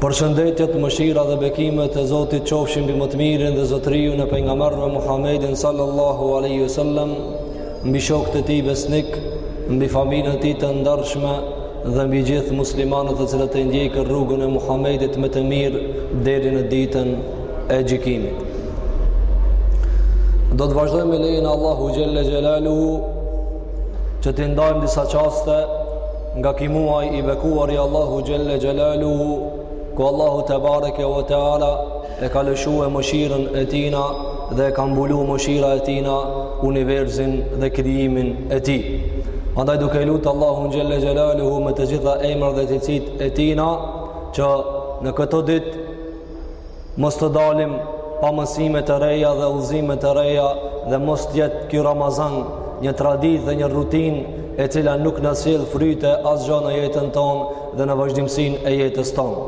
Përshëndetjet, mëshira dhe bekimet e Zotit qofshin mbi më të mirin dhe zotëriun e pejgamberëve Muhammedin sallallahu alaihi wasallam, mbi shokët e tij besnikë, mbi familjen e tij të ndershme dhe mbi gjithë muslimanët të cilët e ndjekin rrugën e Muhammedit me të mirë deri në ditën e gjykimit. Do të vazhdojmë me lejen e Allahut xhelle xhelaluhu që t'i ndajmë disa çaste Nga ky muaj i bekuar i Allahut xhelle xhelaluhu, ku Allahu tebareke ve teala e ka lëshue mëshirën e tina dhe e ka mbulu mëshira e tina universin dhe krijimin e tij. Andaj duke e lutë Allahun xhelle xhelaluhu me të gjitha emrat dhe cilësitë e tina, që në këto ditë Mos të dalim pa mësime të reja dhe udhëzime të reja dhe mos të jetë ky Ramazan një traditë dhe një rutinë e cila nuk na sjell fryte asgjë në jetën tonë dhe në vazhdimësinë e jetës tonë.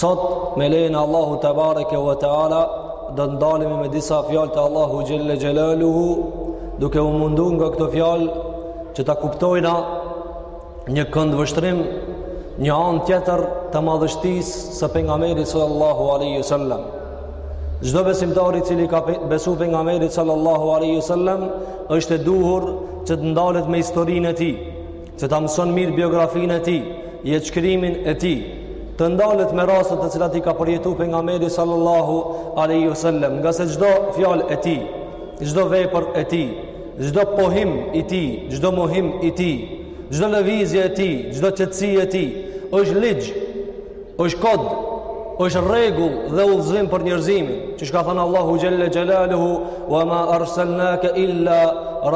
Sot me lejen e Allahut tebareke ve teala do të ndalemi me disa fjalë të Allahut xhelle xhelaluhu duke u mundu nga këto fjalë që ta kuptojna një këndvështrim një anë tjetër të madhështisë së pejgamberit sallallahu aleyhi sallam çdo besimtar i cili i ka besu pejgamberit sallallahu aleyhi sallam është e duhur që të ndalet me historinë e tij që ta mëson mirë biografinë e tij jetëshkrimin e tij të ndalet me rastet të cilat i ka përjetu pejgamberi sallallahu aleyhi sallem ngase çdo fjalë e tij çdo vepër e tij Çdo pohim i tij, çdo mohim i tij, çdo lëvizje e tij, çdo qetësi e tij, është ligj, është kod, është rregull dhe udhëzim për njerëzimin. Qysh ka thënë Allahu xhelle xhelaluhu, wa ma arsalnake illa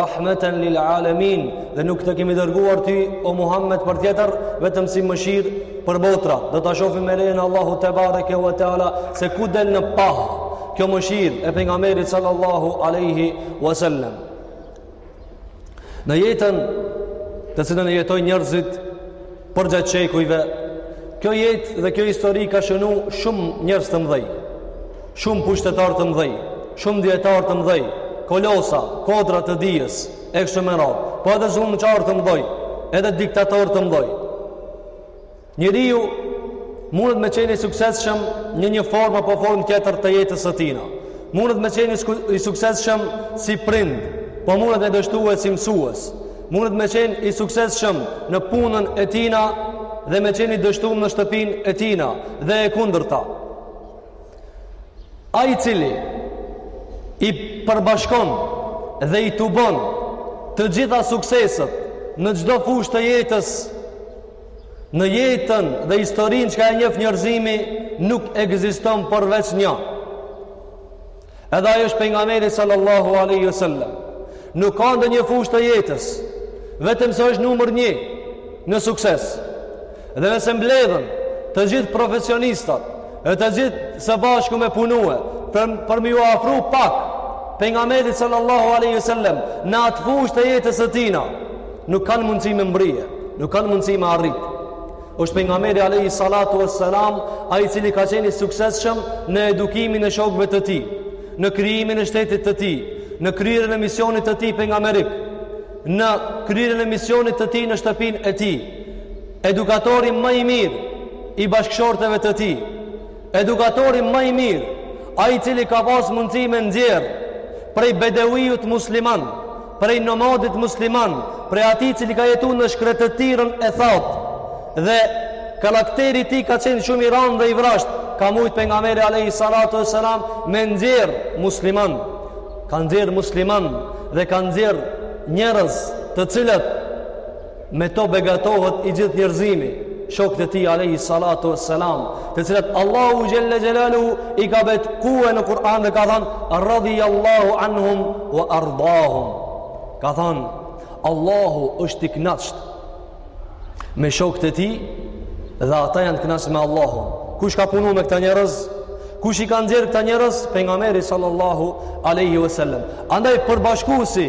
rahmeten lil alemin, dhe nuk të kemi dërguar ty, o Muhammed për tjetër, vetëm si mëshirë për botra. Do ta shofim me lejen e Allahut Tebareke wa Teala, se ku del në pahë, Kjo mëshirë e pejgamberit sallallahu alaihi wasallam. Në jetën të cilën e jetojnë njerëzit përgjatë shekujve, kjo jetë dhe kjo histori ka shënu shumë njerëz të mëdhej. Shumë pushtetarë të mëdhej, shumë dijetarë të mëdhej, kolosa, kodra të dijes, e kështu me radhë. Po edhe zullumqarë të mëdhej, edhe diktatorë të mëdhej. Njeriu mundet me qenë i suksesshëm në një formë apo formë tjetër të jetës së tina. Mundet me qenë i suksesshëm si prind, po mundet me dështue si mësues. Mundet me qenë i suksesshëm në punën e tina dhe me qenë i dështue në shtëpinë e tina dhe e kundërta. Ai i cili i përbashkon dhe i tubon të gjitha sukseset në çdo fushë të jetës Në jetën dhe historinë çka e njeh njerëzimi, nuk ekziston përveç një. Edhe ai është pejgamberi sallallahu aleyhi sallam. Nuk ka ndonjë fushë të jetës, vetëm se është numër një në sukses. Dhe nëse mblidhen të gjithë profesionistat, E të gjithë së bashku me punue, për, për me ju afru pak, pejgamberit sallallahu aleyhi sallem, në atë fushë të jetës së tina, nuk kanë mundësi me mbrije, nuk kanë mundësi me arrit. Është pejgamberi aleyhi salatu wassalam, ai i cili ka qenë i suksesshëm në edukimin e shokëve të tij, në krijimin e shtetit të tij, në kryerjen e misionit të tij pejgamberik, në kryerjen e misionit të tij në shtëpinë e tij, edukatori ma i mirë, i bashkëshorteve të tij, edukatori ma i mirë, ai i cili ka pas mundësi me nxjerrë prej bedeviut musliman, prej nomadit musliman, prej atij i cili ka jetu në shkretëtirën e thatë, dhe karakteri i tij ka qenë shumë i ranë dhe i vrazhdë, ka mujtë pejgamberi aleyhi salatu wassalam me nxjerrë musliman, ka nxjerrë musliman dhe ka nxjerrë njerëz të cilët Me to begatohet i gjithë njerëzimi, shokët e tij alayhi salatu wassalam, të cilët Allahu xhalla xhelalu i ka betkue në Kur'an dhe ka thanë radiyallahu anhum wa ardahum. Ka thanë Allahu është i kënaqur me shokët e tij dhe ata janë të kënaqur me Allahun. Kush ka punu me këta njerëz? Kush i ka nxjerrë këta njerëz? Pejgamberi sallallahu alaihi wasallam. Andaj përbashkësi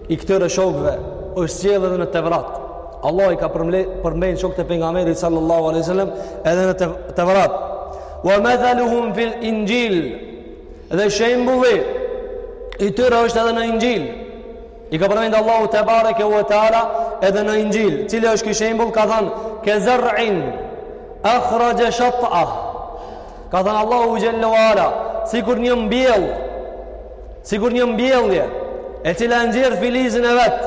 i këtyre shokëve është sjellë edhe në Tevrat. Allah i ka përmendë shokët e pejgamberit sallallahu alaihi wasallam edhe në Tevrat. Wa mathaluhum fil Injil. Dhe shembulli i tyre është edhe në Injil. I ka përmendë Allahu tebareke ue teala edhe në Injil. Cili është ky shembull? Ka thanë ke zar'in akhraja shat'a. Ka thanë Allahu xhelle ue ala, sikur një mbjell Sikur një mbjellje e cila e nxjerr filizin e vet,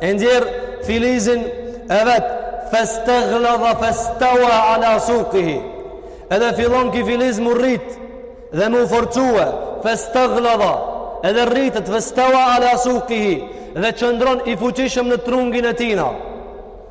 e nxjerr filizin e vet, fastaghlaza fastawa ala suqihi. Edhe fillon ki filiz mu rrit dhe mu forcue, fastaghlaza edhe rritet fastawa ala suqihi dhe qëndron i fuqishëm në trungin e tina.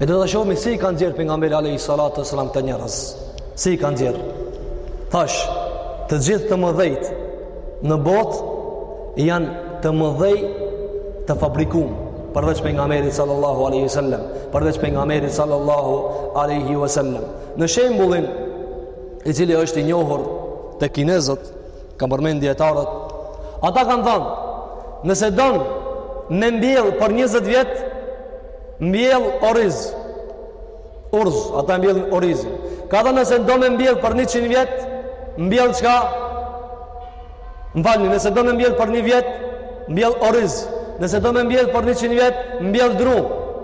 E do ta shohmi si i ka nxjerrë pejgamberi aleyhi salatu wassalam këta njerëz. Si i ka nxjerrë. Thashë, të gjithë të mëdhejt në botë janë të mëdhej të fabrikum përveç pejgamberit sallallahu aleyhi sallam përveç pejgamberit sallallahu aleyhi sallam në shembullin i cili është i njohur te kinezët kanë përmend dijetarët ata kanë thanë nëse don me mbjellë për 20 vjet Mbjell oriz. Urz, ata e mbjellin orizin. Ka thënë nëse do me mbjell për 100 vjet, mbjell çka? Më falni, nëse do me mbjell për 1 vjet, mbjell oriz. Nëse do me mbjell për 100 vjet, mbjell dru.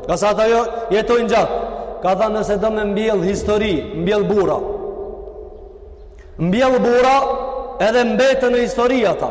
Ngase ata jo jetojnë gjatë. Ka thënë nëse do me mbjell histori, mbjell burra. Mbjell burra edhe mbetën në histori ata.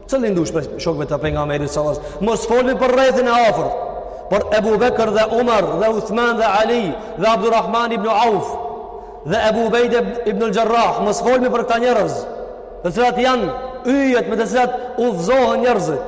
Cilin dush prej shokve të pengamerit së vazë? Mos folmi për rrethin e afërt, për Ebu Bekër dhe Umar dhe Uthman dhe Ali dhe Abdurrahman ibn Auf dhe Ebu Ubejde ibn Xherrah, mos folmi për këta njerëz, të cilat janë yjet me të cilat udhëzohen njerëzit.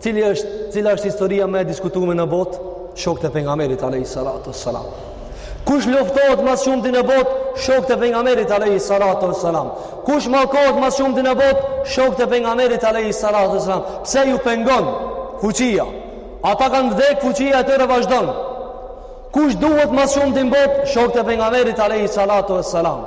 Cili është, cila është historia më e diskutuar në botë? Shokët e pejgamberit alayhi salatu wassalam. Kush luftohet ma së shumti në botë? Shokët e pejgamberit alayhi salatu wassalam. Kush mallkohet ma së shumti në botë? Shokët e pejgamberit alayhi salatu wassalam. Pse ju pengon fuqia? Ata kanë vdek fuqia e tyre vazhdon. Kush duhet ma së shumti në botë? Shokët e pejgamberit alayhi salatu wassalam.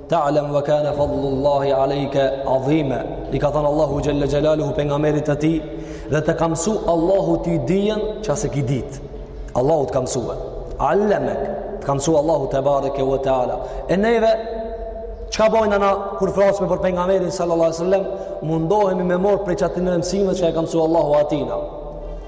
Ta'lam wa kana fadlullahi alayka azima. I ka thënë Allahu xhalla xhelaluhu pejgamberit të tij dhe të ka mësu Allahu ti dijen çka s'e ki dit Allahu të ka mësue Allemek të ka mësu Allahu tebareke ve teala e neve çka bojna na kur flasim për pengamerin sallallahu sallam mundohemi me marr prej qatyne mësime që e ka mësu Allahu atina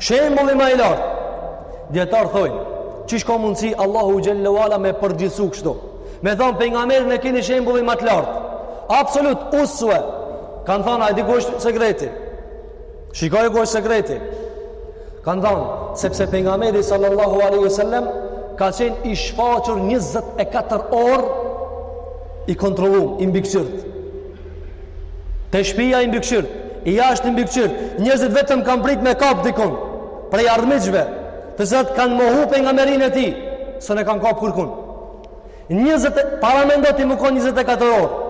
Shembulli më i lartë. Dijetarët thonë, qysh ka mundsi Allahu xhelle ve ala me përgjithësu kështu. Me thanë pejgamberin e keni shembullin më të lartë. Absolut uswe. Kan thon a e di ku është sekreti? Shikoj ku është sekreti. Kan thon sepse pejgamberi sallallahu alaihi wasallam ka qenë i shfaqur 24 orë i kontrollum, i mbikëqyrt. Te shpia i mbikëqyrt, jashtë i mbikëqyrt, njerëzit vetëm kanë prit me kap dikun prej armiqve, të cilët kanë mohu pengamerinë e tij, s'un e kanë kap kurkun. Njerëzit, paramendo ti me kon 24 orë.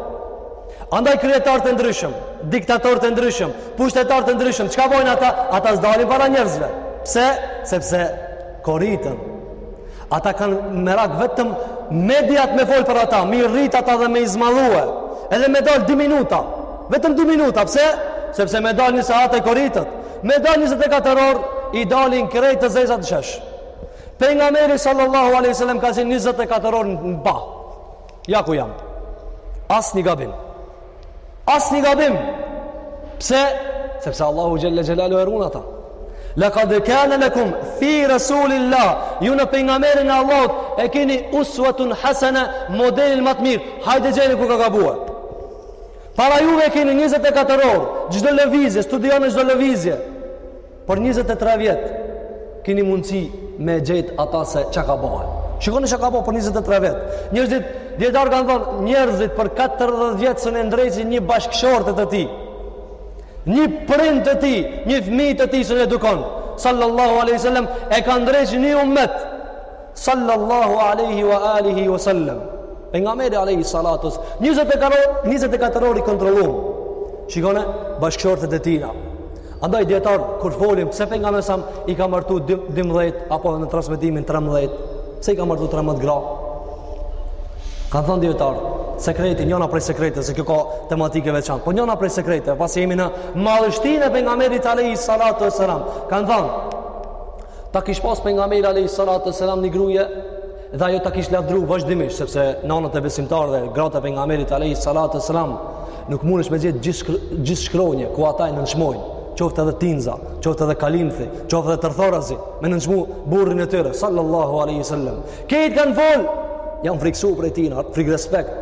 Andaj kryetarët e ndryshëm, diktatorët e ndryshëm, pushtetarët e ndryshëm, çka bojnë ata? Ata s'dalin para njerëzve. Pse? Sepse koriten. Ata kanë merak vetëm mediat me folë për ata, me i rrit ata dhe me i zmadhue. Edhe me dalë 2 minuta. Vetëm 2 minuta, pse? Sepse me dalë një sahat e koritet. Me dalë 24 orë, i dalin krejt të zezat në shesh. Pengameri sallallahu aleyhi sallam ka qenë 24 orë në ballë. Ja ku jam. Asnjë gabim. Asnjë gabim. Pse? Sepse Allahu xhelle xhelaluhu e run ata. Lekad kane lekum, fi Rasulillah, ju në pengamerin e Allahut, e kini uswatun hasene, modelin ma të mirë, hajde gjeni ku ka gabua. Para juve e kini 24 orë, çdo lëvizje, studione çdo lëvizje. Për 23 vjet keni mundësi me gjet ata se çka ka bërë. Shikoni çka ka bërë për 23 vjet. Njerëzit dietar kanë thënë, njerëzit për 40 vjet s'un e ndreqin një bashkëshorte të tij. Një prind të tij, një fëmijë të tij s'un e edukon. Sallallahu alaihi wasallam e ka ndreq një ummet. Sallallahu alaihi wa alihi wa sallam. Pejgamberi alaihi salatu 24 24 orë i kontrollum. Shikone bashkëshortet e tij. Andaj dietar kur folim pse pejgamberi sa i ka martu 12 apo në transmetimin 13, pse i ka martu 13 gra? Kanë thënë dietar, sekreti, njëna prej sekreteve, se kjo ka tematikë të veçantë. Po njëna prej sekreteve, pasi jemi në madhështinë e pejgamberit alaihi salatu wasalam, kanë thënë ta kish pas pejgamberi alayhi salatu selam një grue dhe ajo ta kish lavdru vazhdimisht sepse nënat e besimtarëve gratë e pejgamberit alayhi salatu selam nuk mundesh me gjet gjysë shkronje ku ata e nënçmojnë qoftë edhe tinza, qoftë edhe kalimthi, qoftë edhe tërthorazi, me nënçmu burrin e tyre, sallallahu alaihi sallam. Krejt kanë fol, janë friksu prej tina, frik respekt.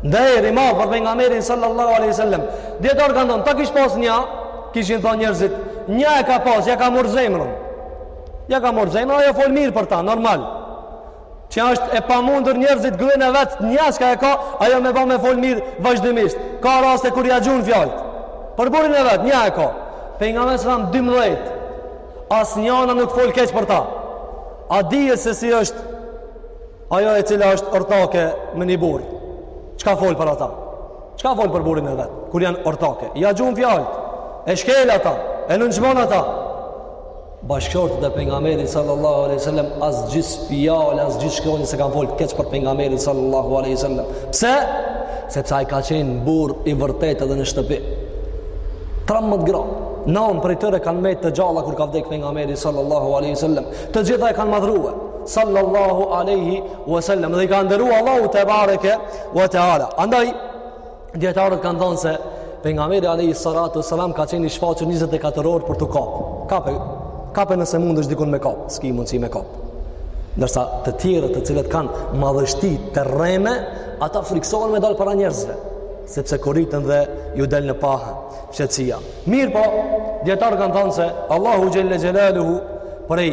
Nderim për pejgamberin, sallallahu alaihi sallam. Djetarë kanë thonë, ta kish pas një, Kishin thonë njerëzit, një e ka pas, ja ka mor zemrën. Ja ka mor zemrën, ajo fol mirë për ta, normal. Që është e pamundur njeri gruen e vet, një që e ka, ajo me ba me fol mirë vazhdimisht. Ka raste kur ja gjun fjalët. Për burrin e vet, një e ka. Pejgamberi sa 12. Asnjëna nuk fol keq për ta. A e dini se si është Ajo e cila është ortake me një burr. Çka fol për ata? Çka fol për burrin e vet? Kur janë ortake, ja gjun fjalët. E shkel ata, e nënçmon ata. Bashkëshortet e pejgamberit sallallahu alaihi wasallam as gjys fjale, as gjys shkronje s'e kanë fol keq për pejgamberin sallallahu alaihi wasallam. Pse? Sepse ai ka qenë burr i vërtetë edhe në shtëpi. 13 gra. Nanë prej tyre kanë met të gjalla kur ka vdek pejgamberi sallallahu aleyhi sallam. Të gjitha e kanë madhërue. sallallahu alaihi wasallam dhe i ka nderu Allahu tebareke wa taala andaj dietarët kanë thënë se pejgamberi alaihi salatu wasalam ka qenë i shfaqur 24 orë për t'u kap ka kape nëse mundesh dikun me kap s'ki mundsi me kap ndërsa të tjerët të cilët kanë madhështi të rreme ata friksohen me dal para njerëzve sepse koriten dhe ju del në pahë fshehtësia mirëpo dietarët kanë thënë se Allahu xhelle xhelaluhu prej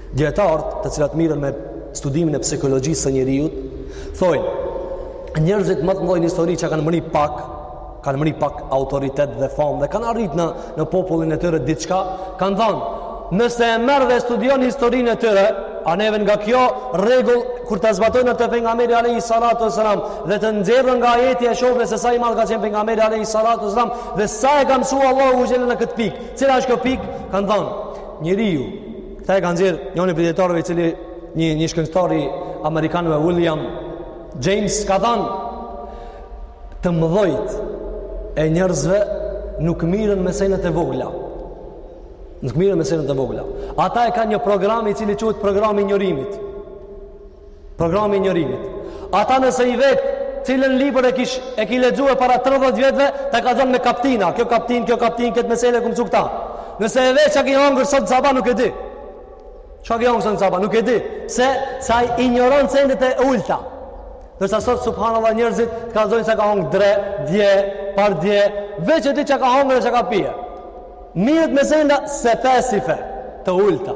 Dijetarët, të cilat mirën me studimin e psikologjisë së njeriut, thonë, njerëzit ma të mdhoj në histori që kanë mrri pak, kanë mrri pak autoritet dhe famë dhe kanë arrit në në popullin e tyre diçka, kanë thënë, nëse e merr dhe studion historinë e tyre, a neve nga kjo rregull kur ta zbatojna te pejgamberi alayhi salatu wasalam dhe ta nxjerrna nga ajeti e shohna se sa i madh ka qenë pejgamberi alayhi salatu wasalam dhe sa e ka mësuar Allahu xhelal në këtë pikë. Cila është kjo pikë? Kanë thënë, Njeriu, këta e ka nxjerrë njëni prej dijetarëve i cili një, një shkencëtar i amerikanëve William James ka thanë të mdhojt e njerëzve nuk mirën me senet e vogla nuk mirën me senet e vogla ata e kanë një program i cili quhet programi i injorimit Programi i injorimit. Ata nëse i vet, cilën libër e kish, e ki lexue para 30 vjetëve, ta kallzon me kaptina. Kjo kaptin, kjo kaptin, këtë mesele kam msu këta. Nëse e vet ça ki hangër sot n'sabah, nuk e di. Ça ki hangër sot n'sabah, nuk e di. Se, se ai injoron sendet e ulta. Ndërsa sot, subhanallah, njerëzit të kallzojn ça ka hangër dre, dje, pardje, veç e di ça ka hangër e ça ka pi, e mirët me senda sefasife të ulta.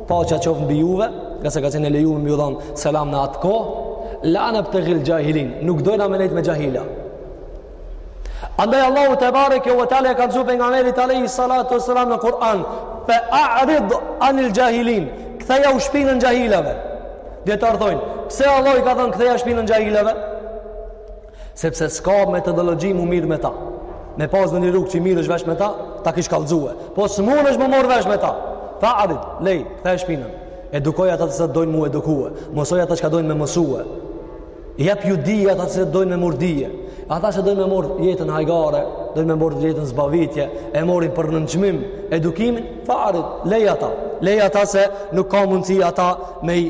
Paqja qoftë mbi juve, ngase ka qenë e lejume me iu dhon selam në atë kohë, la nebtegil xhahilin, nuk dojna me nejt me xhahila. Andaj Allahu tebareke ve teala i kallzu Pejgamberit alejhi salatu ve selam në Kur'an, fe a'rid anil xhahilin, kthejau shpinën xhahilave. Dijetarët thojnë, pse Allahu i ka thënë ktheja shpinën xhahilave? Sepse s'ka metodologji m'u mirë me ta. Me pas në një rrugë që mirësh vesh me ta, ta kish kallzue. Po s'mundësh m'u morë vesh me ta. Fe a'rid, lej, ktheje shpinën. Edukoj ata të cilat dojnë m'u edukue. Mësoj ata çka dojnë me mësue. Jepju dije ata të cilat dojnë me morë dije. Ata çka dojnë me morë jetën hajgare, dojnë me morë jetën zbavitje, e morin për nënçmim edukimin, fe a'rid, lej ata. Lej ata se nuk ka mundësi ata me i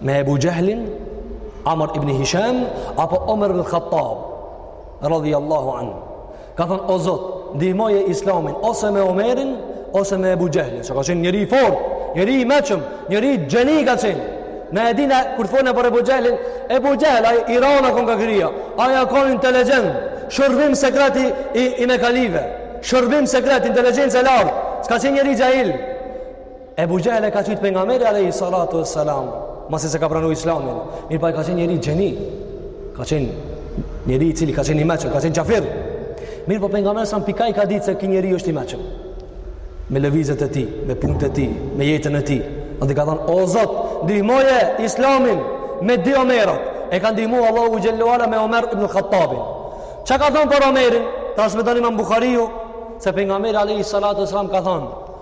me Ebu Xhehlin, Amr ibn Hisham, apo Omer ibn Khattab, radijallahu anhu. Ka thënë, o Zot, ndihmoje islamin, ose me Omerin, ose me Ebu Xhehlin, se ka qenë njeri i fort, njeri i meçëm, njeri gjeni ka qenë. Ne e dina, kur të folna për Ebu Xhehlin, Ebu Xhehl, ai Irana kënë ka kërija, ai ka qen inteligjent, shërbim sekret i, i mekalive, shërbim sekret, inteligjencë e lartë, s'ka qenë njeri xhahil, Ebu Xhehl e ka qujt Pejgamberi alejhi salatu ve selam Masi s'e ka pranu islamin Mirëpo ai ka qenë njeri gjeni Ka qenë njeri i cili ka qenë i meçëm Ka qenë qafir Mirëpo Pejgamberi sa në pika i ka ditë se ky njeri është i meçëm Me lëvizjet e tij, me punët e tij, me jetën e tij Andaj ka thonë, o Zot, ndihmoje islamin me dy Omerat E ka ndihmu Allahu xhelle ve ala me Omer ibn Khattabin Ça ka thonë për Omerin? Transmeton imam Buhariu Se Pejgamberi alejhi salatu ve selam ka thonë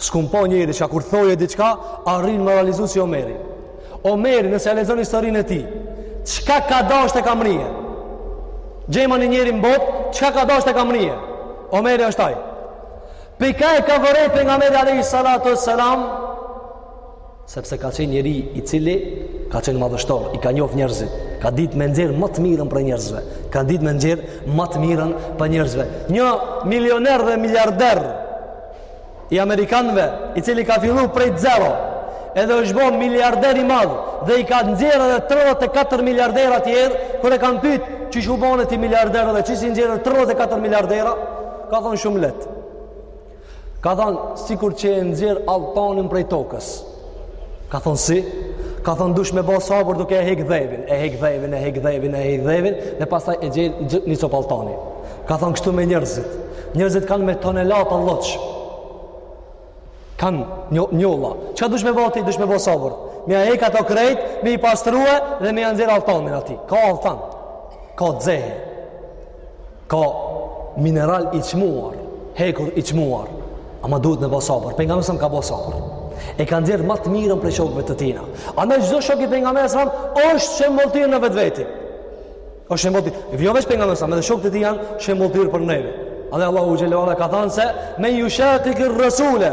S'kum pa njeri që kur thojke diçka, arrinte me realizu si Omeri. Omeri, nëse e lexon historinë e tij, çka ka dasht e ka mrri. Gjema një njeri n'botë, çka ka dasht e ka mrri? Omeri është aj. Pikë e ka vërejt pejgamberi alejhi salatu ve selam, sepse ka qenë njeri i cili ka qenë madhështor, i ka njoftë njerëzit, ka ditë me nxjerrë ma të mirën prej njerëzve, ka ditë me nxjerrë ma të mirën prej njerëzve. Një milioner dhe miliarder i Amerikanve, i cili ka fillu prej zero, edhe është bo miliarder i madh, dhe i ka nxjerrë edhe 34 miliardera tjerë, kur e kanë pytë, qysh u bone ti miliarder dhe qysh i nxjerr 34 miliardera, ka thonë shumë lehtë. Ka thonë, sikur që e nxjerr altanin prej tokës. Ka thonë, si? Ka thonë, dush me bo sabër duke e hekë dhevin, e hekë dhevin, e hekë dhevin, e hekë dhevin, dhe pastaj e gjen një copë altani. Ka thonë, kështu me njerëzit. Njerëzit kanë me tonelata lloç. Kanë njolla. Çka dush me bo ti, dush me bo sabër. Me ia hekë ato krejt, me i pastrue dhe me ia nxjerrë altanin aty. Ka altan, ka xehe. ka mineral i çmuar, hekur i çmuar, ama duhet me bo sabër. Pejgamberi alejhi selam ka bo sabër. E ka nxjerr ma të mirën prej shokëve të tina. Andaj çdo shok i pejgamberit alejhi selam është shembulltyrë në vetvete. Është shembulltyrë. Jo veç pejgamberi alejhi selam, edhe shokët e tij janë shembulltyrë për neve. Andaj Allahu xhel-le ve ala ka thënë ve men yushaqiqir rasule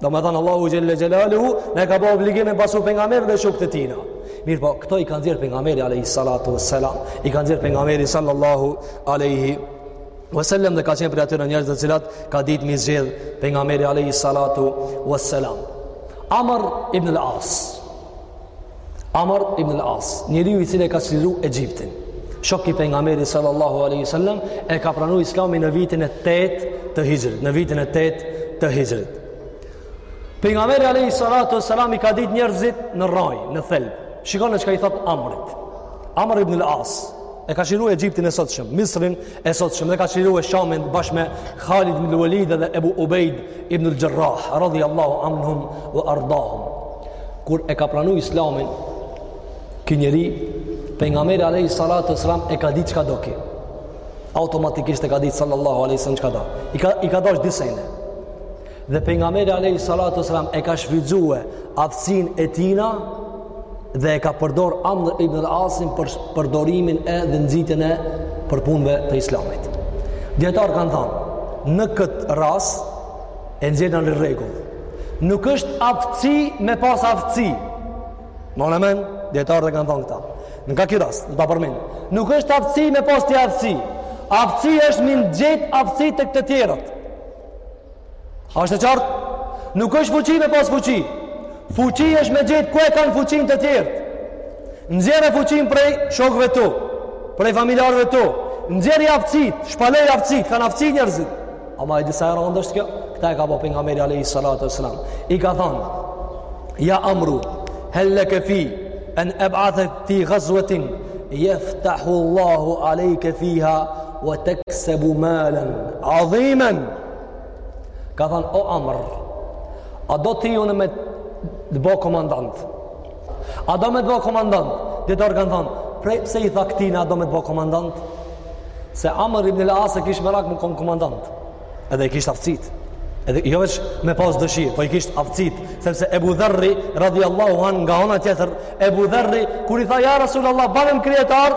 Do me thënë Allahu Xhel-le Xhelaluhu, na ka bo obligim me pasu pejgamberin dhe shokët e tina. Mirëpo, këta i ka nxjerrë pejgamberi, alaihi salatu vë selam, i ka nxjerrë pejgamberi, sallallahu alaihi vë selam, dhe ka qenë prej atyre njerëzve të cilët, ka ditë m'i zgjedhë pejgamberi, alaihi salatu vë selam. Amr ibn al-As, Amr ibn al-As, njeriu i cili e ka çliru Egjiptin. Shok i pejgamberit sallallahu alaihi wasallam e ka pranu Islamin në vitin e 8 të Hijrit, në vitin e 8 të Hijrit. Pejgamberi alaihi salatu wasallam i ka ditë njerëzit në rrajë, në thelb. Shikoni çka i thotë Amrit. Amr ibn al-As e ka çliru Egjiptin e sotshëm, Misrin e sotshëm dhe ka çliru Shamin bashkë me Khalid ibn Walid dhe Abu Ubaid ibn al-Jarrah radiyallahu anhum wa ardahum. Kur e ka pranu Islamin ky njeri pejgamberi alayhi salatu wasalam e ka ditë çka do ky. Automatikisht e ka ditë sallallahu alayhi wasallam çka do. I ka i ka dashtë dy sene. dhe pejgamberi alayhi salatu wasalam e ka shfrytëzue aftësinë e tina dhe e ka përdor Amr ibn al-Asin për përdorimin edhe nxitjen e për punëve të islamit. Dijetarët kanë thonë, në këtë rast e nxjerrin një rregull. Nuk është aftësi me pas aftësi. Mone men, dijetarët e kanë thonë këtë. Nga ky rast, do ta përmend. Nuk është aftësi me pas ti aftësi. Aftësi është me i gjetë aftësi tek të tjerët. A është e qartë? Nuk është fuqi me pas fuqi. Fuqi është me gjet ku e kanë fuqin të tjertë. Nxjerre fuqin prej shokëve tu, prej familjarëve tu. Nxjerri aftësit, shpaloji aftësit, kanë aftësi njerëzit. Ama e di sa e rëndë është kjo, këta e ka bo pejgamberi alejhi salatu we selam. I ka thonë, ja Amru, hel leke fi en eb'athe fi gazvetin, jeftahu Allahu alejke fiha, We teksebu malen adhimen. Ka thënë o Amr, a do ti unë me t'bo komandant? A do me t'bo komandant? Dijetarët kanë thënë, prej pse i tha këtina a do me t'bo komandant? Se Amr ibn al-As e kish merak me kon komandant. Edhe i kish aftësit. Edhe jo veç me pas dëshirë, po i kish aftësit, sepse Ebu Dherri radhiyallahu anh nga ana tjetër, Ebu Dherri kur i tha ja Rasulullah, banëm kryetar,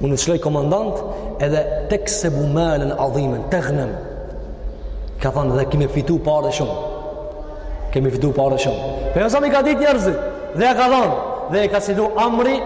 Unë të çoj komandant edhe teksebu malen adhimen, tegnem. I ka thonë dhe ki me fitu pare shumë. Ki me fitu pare shumë. Pejgamberi alejhi selam i ka ditë njerëzit dhe ja ka dhonë dhe e ka çliru Amri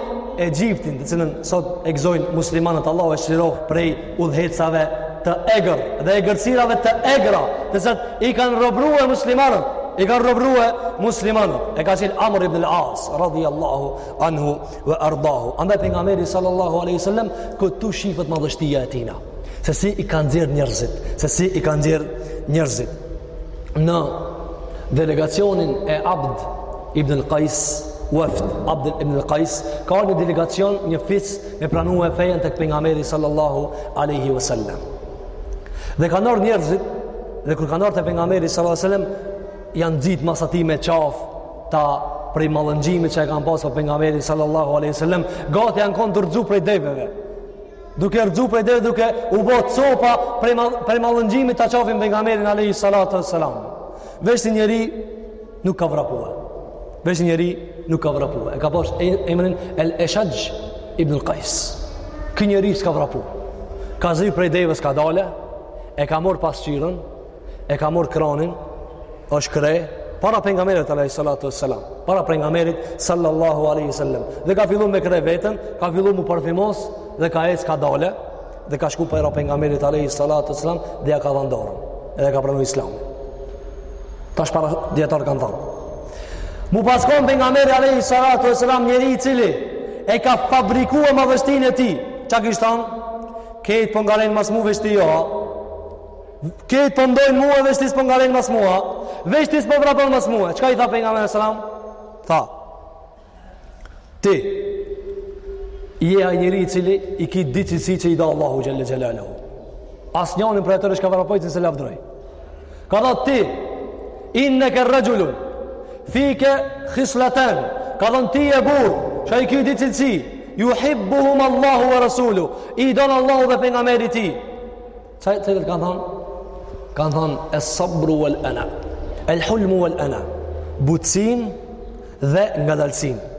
Egjiptin të cilën sot e gëzojnë muslimanët Allahu e çliroftë prej udhëheqësve të egër dhe egrësirave të egra të cilat i kanë robrue muslimanët i kanë robrue muslimanët e ka çel Amr ibn al-As radhi Allahu anhu Wa ardahu. Andaj pejgamberi sallallahu alaihi wasallam këtu shifet madhështia e tina. Se si i ka nxjerr njerëzit, se si i ka nxjerr njerëzit në delegacionin e Abd ibn al-Qais, Wafd Abd ibn al-Qais, ka një delegacion, një fis me pranu fejen tek pejgamberi sallallahu alaihi wasallam. Dhe kanë ardh njerëzit dhe kur kanë ardh te pejgamberi sallallahu alaihi wasallam janë nxit mas atij me qaf ta prej mallëngjimit që e kanë pas për pejgamberin sallallahu alaihi wasallam, gati janë kon tu rrëzu prej deveve. Duke rrëzu prej deveve duke u bë copa prej prej mallëngjimit ta qafin pejgamberin alaihi salatu wasalam. Veçse njëri nuk ka vrapuar. Veçse njëri nuk ka vrapuar. E ka pas emrin El Eshaj ibn Qais. Ky njeri s'ka vrapuar. Ka zbrit prej devës kadale, e ka mor pasqyrën, e ka mor krahnin është kreh para pejgamberit alayhi salatu wassalam para pejgamberit sallallahu alaihi wasallam dhe ka filluar me kreh veten ka filluar mu parfimos dhe ka ec kadale dhe ka shku para pejgamberit alayhi salatu wassalam dhe ja ka dhënë dorën edhe ka pranu islamin tash pra dijetarët kan thon me pas kon pejgamberi alayhi salatu wassalam njeri i cili e ka fabrikuar madhështinë e tij çka kish thon krejt po ngaren mas mu veç ti jo Këta po m'dojnë mua veç ti s'po ngarend mas mua. Veç ti s'po vrapon mas mua. Çka i tha pejgamberi sallallahu alajhi wasallam? Tha. Ti je ai njeri i cili i ki dy cilësi që i do Allahu xhele xhelaluhu. Asnjëri prej atyre që kanë vrapu s'e lavdëroi. Ka tha ti innaka rajulun fika khislatan. Ka thon ti je burrë që i ki dy cilësi. Yuhibbuhum Allahu wa rasuluhu. I don Allahu dhe pejgamberi i tij. Cilat kanë thonë? Kanë thonë, es sabru wal ana, el hilmu wal ana, butësinë dhe ngadalësinë.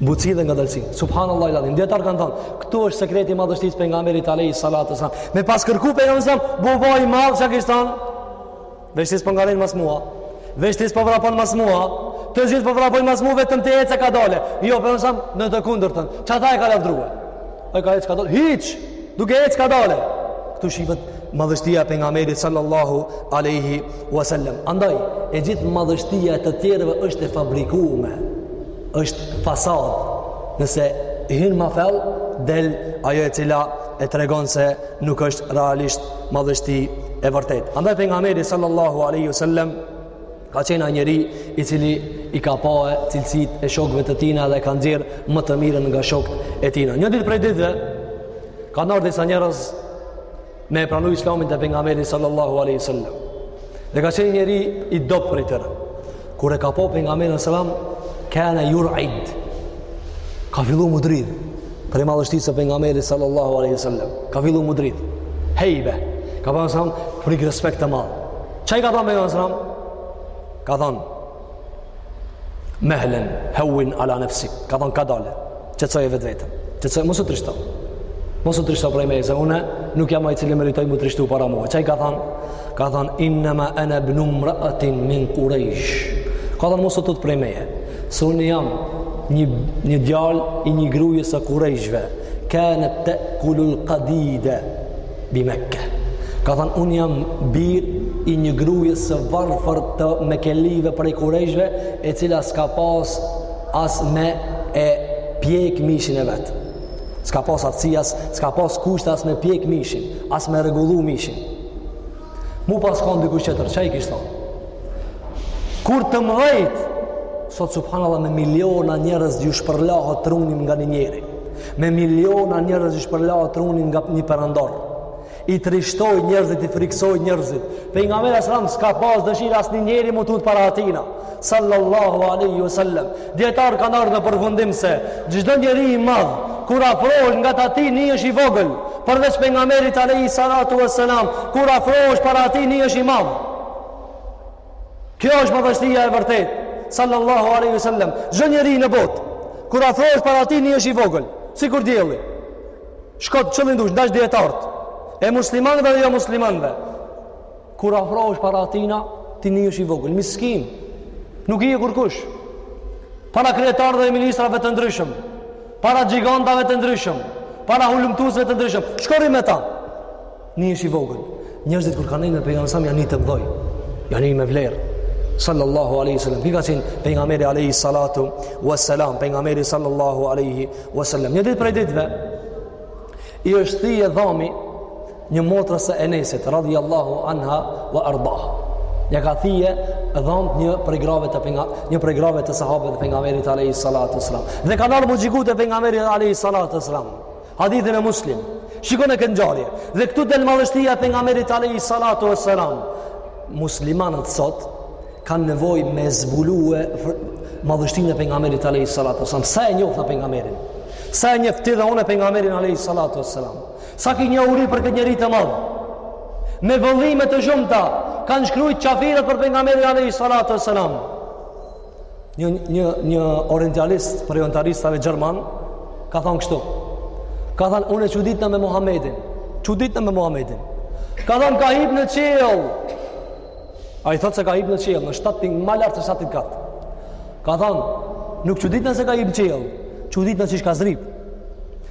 Butësinë dhe ngadalësinë. Subhanallahil adhim. Dijetarët kanë thonë, këtu është sekreti i madhështisë pejgamberit alejhi salatu selam. Me pas kërku pejgamberi alejhi selam m'u bo i madh, çka kish thonë? Veç ti s'po ngarend mas mua. Veç ti s'po vrapon mas mua. Të gjithë po vrapojnë mas mua vetëm ti ec kadalë. Jo, pejgamberi alejhi selam në të kundërtën. Qata e ka lavdëru. Ai ka ecë kadalë. Hiç. Duke ecë kadalë. Ktu shifet madhështia e pejgamberit sallallahu alaihi wasallam. Andaj e gjithë madhështia e të tjerëve është e fabrikume. Është fasadë. Nëse hyn ma fell, del ajo e cila e tregon se nuk është realisht madhështi e vërtetë. Andaj pejgamberi sallallahu aleyhi sallem, ka qena njeri i cili i ka pa cilësitë e shokëve të tina dhe ka nxjerrë më të mirën nga shokët e tina. Një ditë prej ditëve, kanë ardhë disa njerëz me e pranu islamin te pejgamberi sallallahu aleyhi sallem. Dhe ka qenë njeri i dopë për i tërë. Kur e ka po për nga mërë në sëlam, kene jur id. Ka fillu më dridhë. Për i madhështisë për nga mërë sallallahu aleyhi sallam. Ka fillu më dridhë. Hejbe. Ka për nga sëlam, për i respekt të madhë. Qa i ka thonë për nga sëlam? Ka thonë, Mehlen, hewin, ala nefsik. Ka thonë, kadale. Qetësoje vetveten. Qetësoje, mos u trishto. Mos u trishto prej meje se unë nuk jam ai cili meritoj m'u trishtu para mua. Çka i ka thonë? Ka thonë, innema ene bnu mreetin min kurejsh. Ka thonë, mos u tut prej meje. Se unë jam një, një djal i një grujes së kurejshve. Kanet te'kulul kadide. bi Mekke. Ka thënë, unë jam bir i një grujes së varfër të mekelive prej kurejshve, e cila s'ka pas as me e pjek mishin e vet. S'ka pas aftësi as, s'ka pas kushte as me pjek mishin, as me rregullu mishin. M'u pas konë dikush qetër, çka i kish thonë? Kur të mëdhejt, sot subhanallah me miliona njerëz ju shpërlahet truni nga një njeri. Me miliona njerëz ju shpërlahet truni nga një perandor. I trishtoj njerëzit, i frikësoj njerëzit. Pejgamberi alejhi selam s'ka pas dëshirë as një njeri m'u tut para atina. sallallahu alaihi wasallam dijetarët kanë ardh në përfundim se çdo njeri i madh kur afrohesh ngat tij nihesh i vogël përveç pejgamberit alaihi salatu wasalam kur afrohesh para atij nihesh i madh kjo është madhështia e vërtetë sallallahu alaihi wasallam çdo njeri në botë kur afrohesh para atij nihesh i vogël sikur dielli shko te cilin dush ndash dijetart e muslimanëve dhe jo muslimanëve Kur afrohesh para atyna, ti nihesh i vogël, miskin, nuk je kurkush. Para kryetarëve dhe ministrave të ndryshëm, para gjigantave të ndryshëm, para hulumtuesve të ndryshëm, shko rri me ta, nihesh i vogël. Njerëzit kur kanë nejt me pejgamberin aleyhi sallam, janë ni të mdhaj, janë ni me vlerë. Sallallahu aleyhi sallam, ky ka qenë pejgamberi aleyhi salatu wassalam, pejgamberi sallallahu aleyhi wassalam. Një ditë prej ditëve, i është thye dhami, një motrës së Enesit radhiyallahu anha wa ardaha ia ka thye dhamt një prej grave të penga, një prej grave të sahabëve të pejgamberit alayhi salatu sallam dhe kanë ardh m'u gjyku te pejgamberi alayhi salatu sallam hadithi në Muslim shikone këtë ngjarje dhe këtu del madhështia e pejgamberit alayhi salatu sallam muslimanët sot kanë nevojë me zbulue madhështinë e pejgamberit alayhi salatu sallam sa e njof ti pejgamberin sa e njof ti dhe unë pejgamberin alayhi salatu sallam Sa ki njohuri për këtë njeri të madh. Me vëllime të shumta kanë shkrujt qafirët për pejgamberin alayhi salatu wasalam. Një një një orientalist prej orientalistave gjerman ka thënë kështu. Ka thënë unë çuditna me Muhamedin. Çuditna me Muhamedin. Ka thënë ka hip në qiell. Ai thotë se ka hip në qiell, në t'shtatin, ma lart se t'shtatin kat. Ka thanë, nuk çuditna se ka hip në qiell, çuditna qysh ka zrip.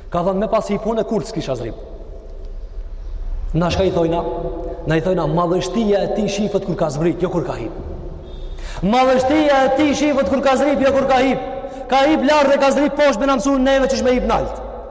Ka thanë, me pas hip unë kurrë s'kisha zrip. Na çka i thojna? Na i thojna, madhështia e tij shifet kur ka zbrit, jo kur ka hip. Madhështia e tij shifet kur ka zrip, jo kur ka hip. Ka hip lart dhe ka zrip poshtë me na mësu neve qysh me hip nalt.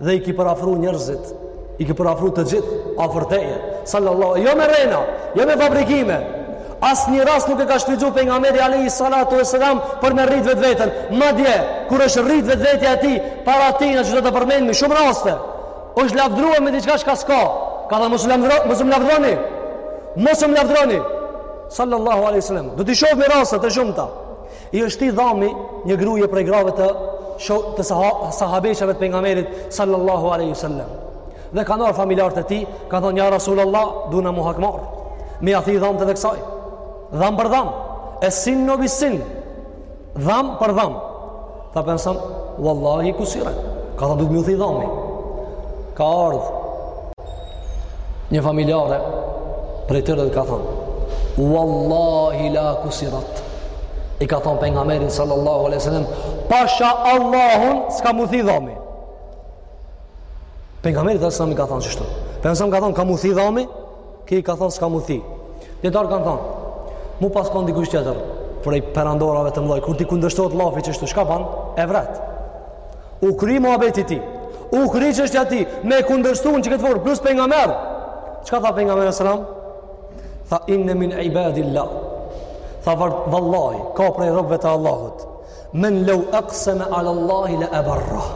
dhe i ki përafru njerëzit i ki përafru të gjithë afër teje sallallahu jo me rrena jo me fabrikime asnjë rast nuk e ka shfrytëzu pejgamberi alaihi salatu wasallam për me rrit vetveten madje kur është rrit vetvetja e tij para tij na që do t'i përmendmi shumë raste është lavdrue me diçka çka s'ka ka thanë mos më lavdroni mos më lavdroni sallallahu alaihi sallam do t'i shofmi raste të shumta I është thy dhami një gruje prej grave të, të sahabesheve të pejgamberit sallallahu aleyhi sallam. Dhe kanë ardh familjarët e tij, kanë thanë ja rasul Allah, duna m'u hakmarrë. Me ia thy dhamt edhe kësaj. Dham për dham. Es-sinnu bis-sinn. Dham për dham. Tha pejgamberi aleyhi sallam, wallahi kusiret. Ka thanë duhet me iu thy dhami. Ka ardh Një familjar prej tyre dhe ka thonë, Wallahi la kusirat. I ka thonë Pejgamberit sallallahu alaihi sallam, Pasha Allahun s'ka mu thi dhami. Pejgamberi sallallahu alaihi ka thonë qështu. Pejgamberi ka thonë, ka mu thi dhami, ky i ka thonë s'ka mu thi. Dijetarët kanë thonë, me pas kon dikush tjetër, prej perandorave të mdhoj, kur t'i kundërshtohet llafi qështu, çka ban? E vret. U kri muhabeti i tij. U kri çështja e tij. Me e kundërshtu në qëkët formë. Plus Pejgamberin. Çka tha Pejgamberi selam? Tha inne min ibadillah. Tha vallahi. Ka prej robëve të Allahut. Men leu akseme alallahi le eberrah.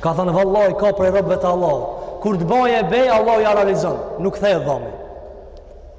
Ka thënë vallahi. Ka prej robëve të Allahut. Kur të baje be, Allahu ja realizon. Nuk thehet dhami.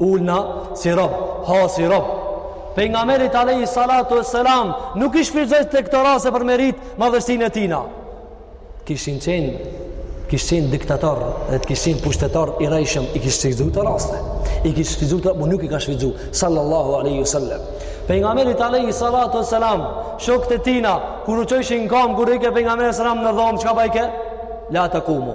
Ulna si rob, ha si rob. Pejgamberi alayhi salatu wassalam nuk i shfrytëzojte këto raste për me rrit madhështinë e tina. T'kish qenë, t'kish qenë diktator dhe t'kish qenë pushtetar i rrejshëm i kish shfrytzu këto raste i kish shfrytzu po nuk i ka shfrytzu sallallahu aleyhi sallam Pejgamberit aleyhi salatu sallam shokt e tina kur u çojshin n'kam kur hike Pejgamberi sallam në dhomë çka bajke la tekumu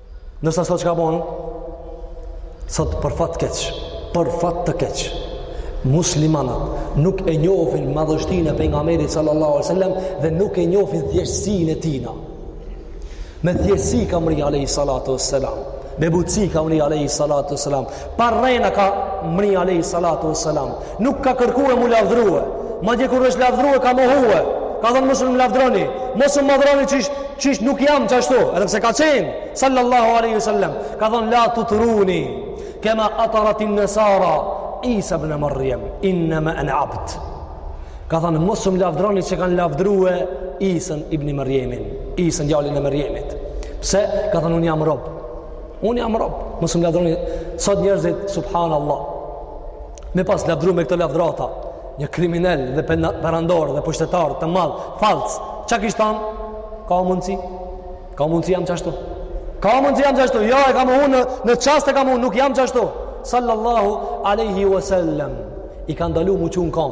Ndërsa sot çka bon? Sot për fat keq, për fat të keq. Muslimanat nuk e njofin madhështinë e pejgamberit sallallahu alajhi wasallam dhe nuk e njofin thjeshtësinë e tina. Me thjeshtësi ka mri alayhi salatu wassalam. Me butësi ka mri alayhi salatu wassalam. Pa rrena ka mri alejhi salatu ve selam. Nuk ka kërkue m'u lavdrue. Madje kur është lavdrue ka mohue. Ka thon mos um lavdroni. Mos um madhroni qishtu qishtu nuk jam qashtu. Edhe pse ka qenë. Sallallahu aleyhi sallam. Ka thënë la tutruni kema atratin nasara. Isa bne Merjem. Innema ene abd. Ka thënë mos um lavdroni që kanë lavdrue. Isën ibn Merjemin. Isën djalin e Merjemit. Pse? Ka thënë unë jam rob. Unë jam rob, mos më lavdroni sot njerëzit subhanallahu. Me pas lavdru me këto lavdrata, një kriminel dhe perandor dhe pushtetar të madh, falc. Çka kish thon? Ka mundsi? Ka mundsi jam çashtu. Ka mundsi jam çashtu. Jo, e ka mohue në çast e ka mohue, nuk jam çashtu. Sallallahu alaihi wasallam. I ka ndalu m'u çu n'kom.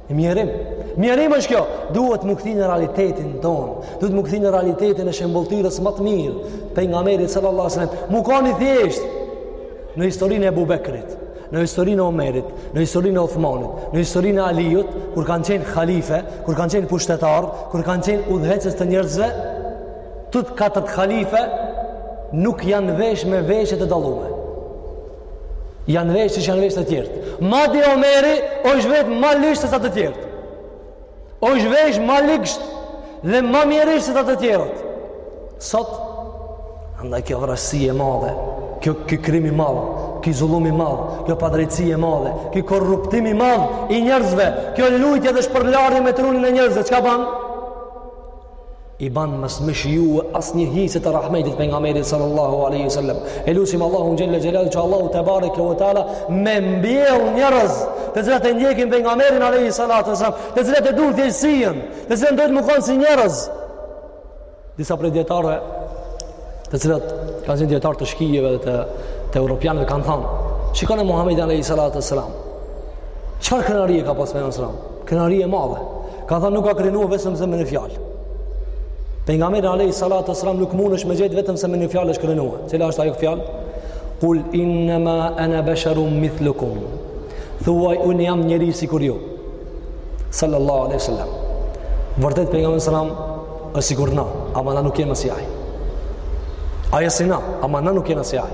E mjerim. Mjerim është kjo. Duhet m'u kthi në realitetin tonë. Duhet m'u kthi në realitetin e shembëlltyrës ma të mirë. Pejgamberit sallallahu alaihi sallam. M'u kan i thjeshtë. Në historinë e Ebu Bekrit. Në historinë e Omerit. Në historinë e Uthmanit. Në historinë e Aliut. Kur kanë qenë halife. Kur kanë qenë pushtetarë. Kur kanë qenë udhëheqës të njerëzve. Të katërt halife. Nuk janë vesh me veshje të dallume. Janë veç që janë veç të tjertë. Madje Omeri është veç ma ligsht se sa të tjertë. është veç ma ligsht dhe ma mjerisht se sa të tjertë. Sot, andaj kjo vrazhdësi e madhe, ky, ky krim i madh, ky zullum i madh, kjo padrejtësi e madhe, ky korruptim i madh i njerëzve, kjo lujtje dhe shpërlarje me trunin e njerëzve, çka ban? i ban mos me shiju as një hise të rahmetit Pejgamberit sallallahu aleyhi sallam e lusim Allahun xhelle xhelaluhu që Allahu tebareke ve teala me mbjell njerëz të cilat e ndjekin Pejgamberin aleyhi sallatu sallam të cilat e dun thjeshtësinë të cilat dojnë me konë si njerëz disa prej dijetarëve të cilat kanë qenë dijetarë të shkijeve dhe të, të europianëve kanë thanë shikone Muhammedin aleyhi sallatu sallam çfarë krenarie ka pas me islam Krenari e madhe. Ka thanë nuk a krenue vetëm se me një fjalë. Pejgamberi alayhi salatu wasalam nuk mundesh me gjet vetëm se me një fjalë është krenue. Cila është ajo fjalë? Kul inna ma ana basharun mithlukum. Thuaj un jam njeri sikur ju. Sallallahu alaihi wasallam. Vërtet pejgamberi sallam është sikur na, ama na nuk jemi si ai. Ai është si na, ama na nuk jemi si ai.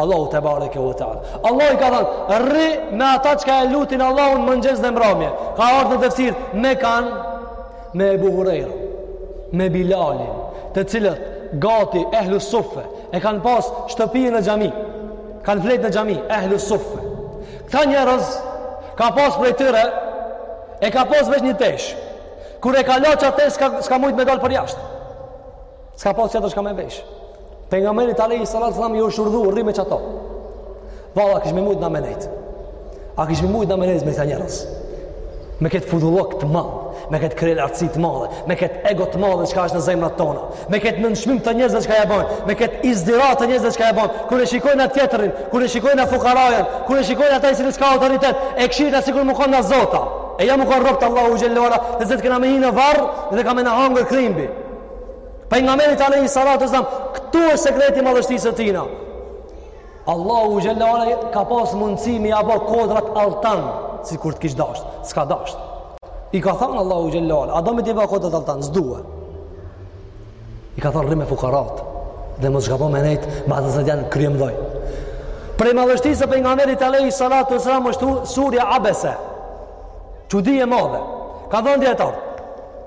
Allahu tebareke ve teala. Allahu i ka thënë, rri me ata çka e lutin Allahun në mëngjes dhe mramje. Ka ardhë në tefsir, me kanë, me Ebu Hurejrë, me Bilalin, të cilët gati ehlu suffe, e kanë pas shtëpinë në xhami, kanë fletë në xhami, ehlu suffe. Këta njerëz, ka pas prej tyre, e ka pas veç një teshë. Kur e ka la qat teshë, s'ka mujtë me dalë përjashtë. S'ka pas tjetër çka me vesh. Pejgamberit alajhi salatu wasallam i osht urdhru rri me qato. Valla kishim mujt na me nejt. A kishim mujt na me nejt me këta njerëz. Me këtë fudullok të madh, me këtë kryelartësi të madhe, me këtë ego të madhe çka është në zemrat tona, me këtë nënçmim të njerëzve çka ja bojmë, me këtë izdirat të njerëzve çka ja bojmë. Kur e shikojna atë tjetrin, kur e shikojna atë fukaranë, kur e shikojna atë që s'ka autoritet, e kshyrna sikur me kanë na zota. E jo me kanë robt e Allahut xhelle xhelaluhu, nesër kena me hi në varr dhe ka me na hangër krimbi. Pejgamberit alejhi salatu ve selam, këtu është sekreti i madhështisë së tina. Allahu xhelle xhelaluhu ka pas mundësi me ja bo kodrat altan, sikur të kish dasht, s'ka dasht. I ka thanë Allahu xhelle xhelaluhu, a do me t'i ba kodrat altan, s'due. I ka thanë rri me fukarat, dhe më zhgapo me nejtë, me ata që janë kryemdhoj. Prej madhështisë Pejgamberit alejhi salatu ve selam, është surja Abese, çudi e madhe, kanë thënë dijetarët,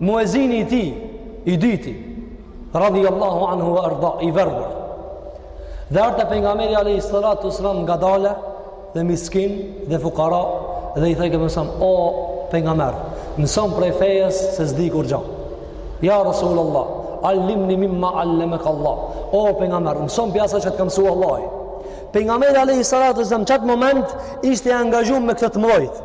Muezini i tij i dyti radhiyallahu anhu wa arda i verbër. Dhe ardh te pejgamberi alayhi salatu wasalam ngadalë dhe miskin dhe fukara dhe i thojke mësom o pejgamber, mësom prej fejes se s'di kurgjë. Ja Rasulullah, allimni mimma allamaka Allah. O pejgamber, mësom pi asaj që të ka mësu Allahu. Pejgamberi alayhi salatu wasalam çat moment ishte i angazhu me këta të mdhejt.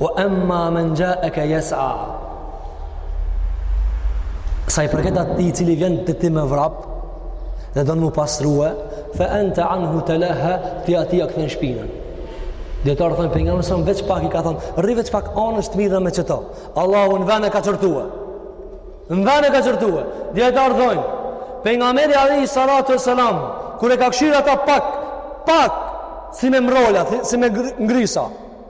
Wa emma men xhaeke jes'a. Sa i përket atij i cili vjen te ti me vrap, dhe don mu pastrue, fe ente anhu telehha, ti atij ia kthen shpinën. Dijetarët thojnë, pejgamberi, veç pak i ka thënë, rri veç pak anësh të mirrna me qëto. Allahu në vend e ka qortue. Në vend e ka qortue. Dijetarët thojnë, pejgamberi alejhi salatu ve selam, kur e ka kshir ata pak, pak, si me mrrola, si me ngrysa,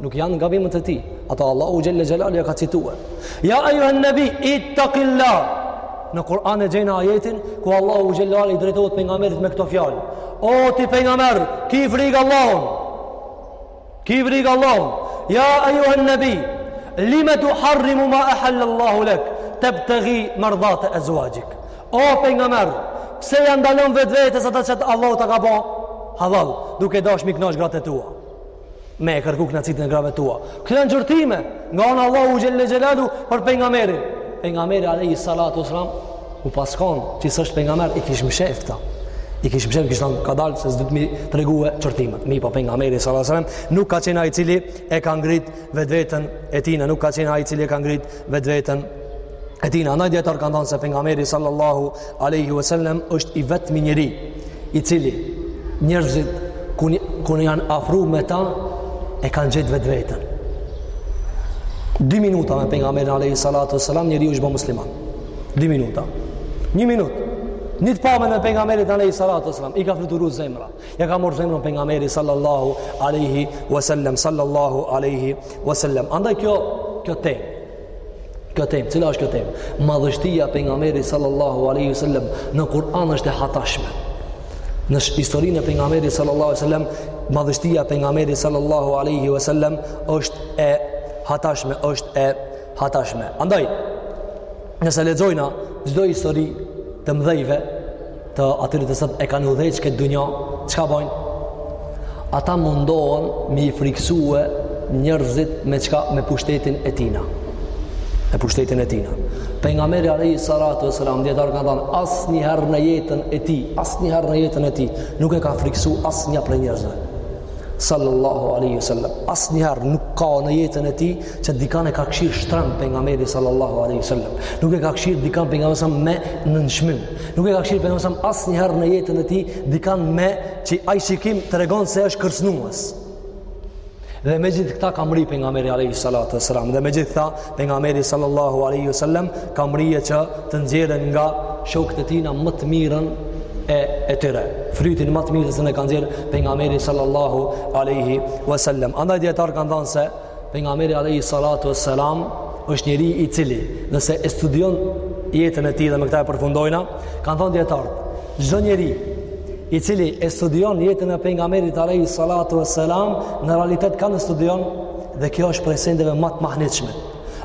Nuk janë gabimet e tij. Ato Allahu xhelle xhelal ja ka cituar. Ja ayyuhan nabi ittaqillah. Në Kur'an e gjejna ajetin ku Allahu xhelle xhelal i drejtohet pejgamberit me këto fjalë. O ti pejgamber, ki frik Allahun. Ki frik Allahun. Ja ayyuhan nabi lima tuharrimu ma ahalla Allahu lak tabtaghi mardat azwajik. O pejgamber, pse ja ndalon vetvetes ata që Allahu ta ka bo hallall, duke dash mi knaq gratë tua. me e kërku kënaqësitë e grave tua. Këto janë qortime nga ana e Allahut xhelle xhelalu për pejgamberin. Pejgamberi alayhi salatu wasalam u pas kon që s'është pejgamber i kish mshef këta. I kish mshef, kish thanë kadalë se s'duhet mi tregue qortimet. Mirëpo pejgamberi sallallahu alaihi wasalam nuk ka qenë ai i cili e ka ngrit vetveten e tina, nuk ka qenë ai i cili e ka ngrit vetveten e tina andaj dijetarët kanë thonë se pejgamberi sallallahu aleyhi ve sellem është i vetmi njeri i cili njerëzit kur janë afru me ta e kanë gjet vetveten 2 minuta me pejgamberin aleyhi sallatu sallam njeri është bo musliman 2 minuta 1 minut Një të pame me pejgamberin Alehi Salatu Sallam I ka fluturu zemra Ja ka mor zemrën pejgamberi Sallallahu Alehi Wasallam Sallallahu Alehi Wasallam Andaj kjo Kjo te Kjo temë, cila është kjo temë? Madhështia e pejgamberit sallallahu aleyhi sallam në Kur'an është e hatashme. Në historinë e pejgamberit sallallahu aleyhi sallam, madhështia e pejgamberit sallallahu aleyhi sallam është e hatashme, është e hatashme. Andaj, nëse lexojna çdo histori të mdhejve, të atyre të cilët e kanë udhëheq këtë dunja, çka bojnë? Ata mundohen me i friksue njerëzit me çka me pushtetin e tina. Me pushtetin e tina. Pejgamberi aleyhi salatu wassalam, dijetarët kanë thanë, asnjëherë në jetën e tij, asnjëherë në jetën e tij, nuk e ka friksu asnjë prej njerëzve. Sallallahu aleyhi sallam. Asnjëherë nuk ka në jetën e tij, që dikan e ka kshyr shtrem pejgamberi sallallahu aleyhi sallam. Nuk e ka kshyr dikan pejgamberi sallam me nënçmim. Nuk e ka kshyr pejgamberi sallam asnjëherë në jetën e tij, dikan me që ai shikim tregon se është kërcnues. Dhe me gjithë këta ka mrri pejgamberi alayhi salatu wassalam. Dhe me gjithë këta pejgamberi Sallallahu alayhi Sallam ka mrri e që të nxjerrën nga shokët e tina më të mirën e, e tyre. Frytin më të mirë se ne ka nxjerrë pejgamberi Sallallahu alayhi Sallam. Andaj dijetarët kanë thanë se Pejgamberi alayhi salatu wassalam është njeri i cili nëse e studion jetën e tij dhe me këta e përfundojna, kanë thanë dijetarët, çdo njeri i cili e studion jetën e pejgamberit alayhi salatu wassalam në realitet kan studion dhe kjo është prej sendeve ma të mahnitshme.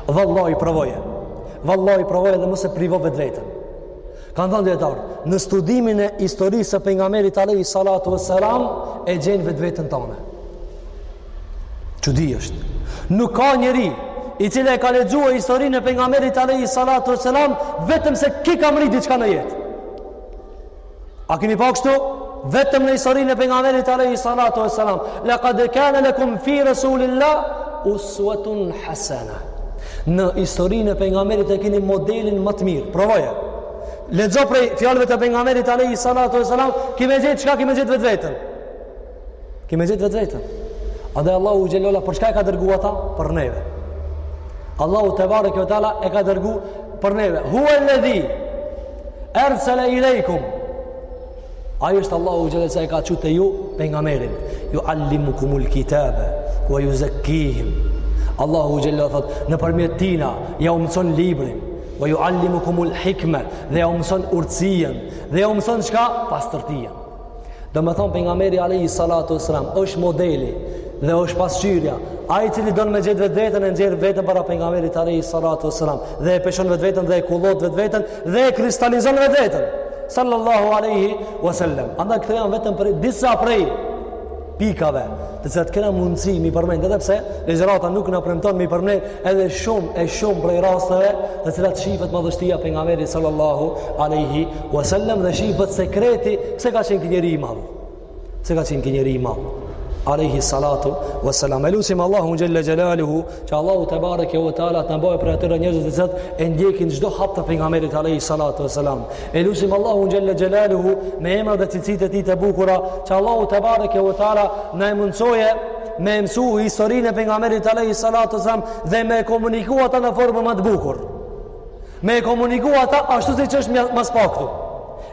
Vallahi provoje. Vallahi provoje dhe mos e privo vetveten. Kanë thanë dijetarët, në studimin e historisë së pejgamberit alayhi salatu wassalam e gjen vetveten tane. Çudi është. Nuk ka njeri i cili e ka lexuar historinë e pejgamberit alayhi salatu wasalam vetëm se ky ka mrri diçka në jetë. A keni pa kështu? Vetëm në historinë e pejgamberit alayhi salatu wasalam, laqad kana lakum fi rasulillah uswatun hasana. Në historinë e pejgamberit e keni modelin ma të mirë. Provoje. Lexo prej fjalëve të pejgamberit alayhi salatu wasalam, ki me gjet çka, ki me gjet vetveten. Ki me gjet vetveten. Andaj Allahu jalla wa ala, për çka e ka dërgu ata? Për neve. Allahu tebareke ve teala e ka dërgu për neve. Huwa alladhi ersele ilejkum. Ai është Allahu jalla wa ala se e ka çu te ju pejgamberin. Juallimukumul kitabe, we juzekkihim. Allahu jalla wa ala thot, nëpërmjet tina, jau mëson librin. Wa juallimukumul hikme, dhe jau mëson urtësijën, dhe jau mëson çka? Pastërtijën. Domethanë pejgamberi alayhi salatu wassalam, është modeli dhe është pasqyrja. Ai i cili don me gjet vetveten e nxjerr veten para pejgamberit alayhi salatu wassalam, dhe e peshon vetveten dhe e kullot vetveten dhe e kristalizon vetveten. Sallallahu alayhi Wasallam. Andaj këto janë vetëm prej disa prej pikave, të cilat kena mundësi m'i përmend edhe pse ligjërata nuk na premton m'i përmend edhe shumë e shumë prej rasteve, të cilat shifet madhështia e pejgamberit sallallahu alaihi wasallam dhe shifet sekreti pse ka qenë njëri i madh. Pse ka qenë njëri i madh? Alaihi salatu wasalam. E lusim Allahu jalla jalaluhu, që Allahu tebareke ve teala të na bëjë prej atyre njerëz të cilët e ndjekin çdo hap të pejgamberit alaihi salatu wasalam. E lusim Allahun xhel-le xhelaluhu me emrat dhe cilësitë e tij të bukura, që Allahu tebareke ve teala të na e mundsojë me mësu historinë e pejgamberit alayhi salatu wasalam dhe me e komuniku atë në formë më të bukur. Me e komuniku atë ashtu siç është më së paktu.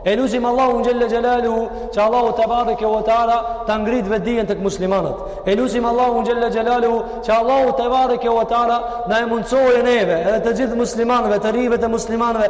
E lusim Allahun xhel-le xhelaluhu, që Allahu tebareke ve teala ta ngrit vetdijen tek muslimanët. E lusim Allahun xhel-le xhelaluhu, që Allahu tebareke ve teala të na e mundsojë neve edhe të gjithë muslimanëve, të rinjve të muslimanëve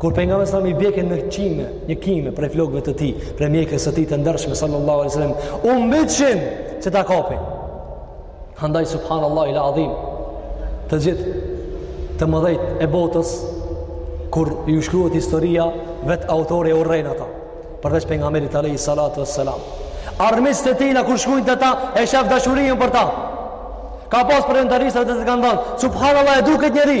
Kur pejgamberit salam i bjeke një qime, një qime prej flokëve të tij, prej mjekës së tij të ndershme sallallahu alaihi wasallam, u mbytshin që ta kapin. Andaj subhanallahu el adhim. Të gjithë të mëdhejt e botës kur iu shkruhet historia, vetë autorët i urrejnë ata. Përveç pejgamberit alayhi salatu wassalam. Armiqtë e tina kur shkrujnë për ta e shef dashurinë për ta. Ka pas prej orientalistave të cilët kanë thënë, subhanallah e duket njëri.